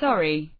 Sorry.